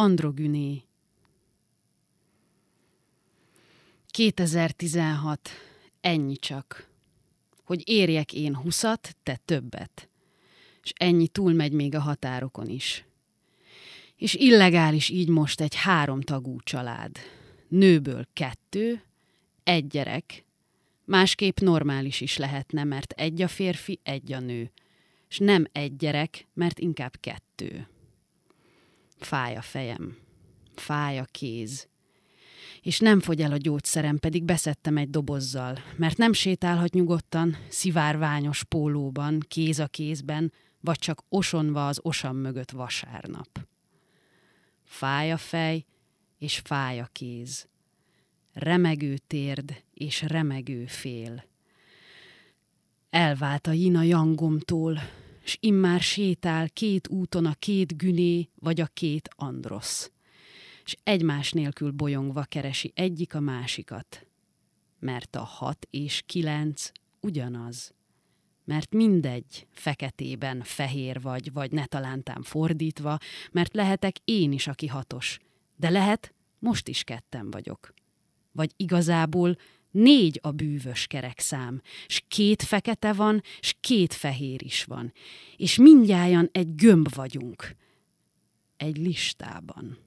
Androgüné 2016. Ennyi csak. Hogy érjek én huszat, te többet. És ennyi túlmegy még a határokon is. És illegális így most egy háromtagú család. Nőből kettő, egy gyerek. Másképp normális is lehetne, mert egy a férfi, egy a nő. És nem egy gyerek, mert inkább kettő. Fáj a fejem. Fáj a kéz. És nem fogy el a gyógyszerem, pedig beszedtem egy dobozzal, mert nem sétálhat nyugodtan, szivárványos pólóban, kéz a kézben, vagy csak osonva az osam mögött vasárnap. Fáj a fej, és fáj a kéz. Remegő térd, és remegő fél. Elvált a jina jangomtól, s immár sétál két úton a két güné vagy a két androsz, s egymás nélkül bolyongva keresi egyik a másikat, mert a hat és kilenc ugyanaz. Mert mindegy, feketében fehér vagy, vagy ne talántám fordítva, mert lehetek én is, aki hatos, de lehet, most is ketten vagyok. Vagy igazából Négy a bűvös kerekszám, s két fekete van, s két fehér is van, és mindjárt egy gömb vagyunk. Egy listában.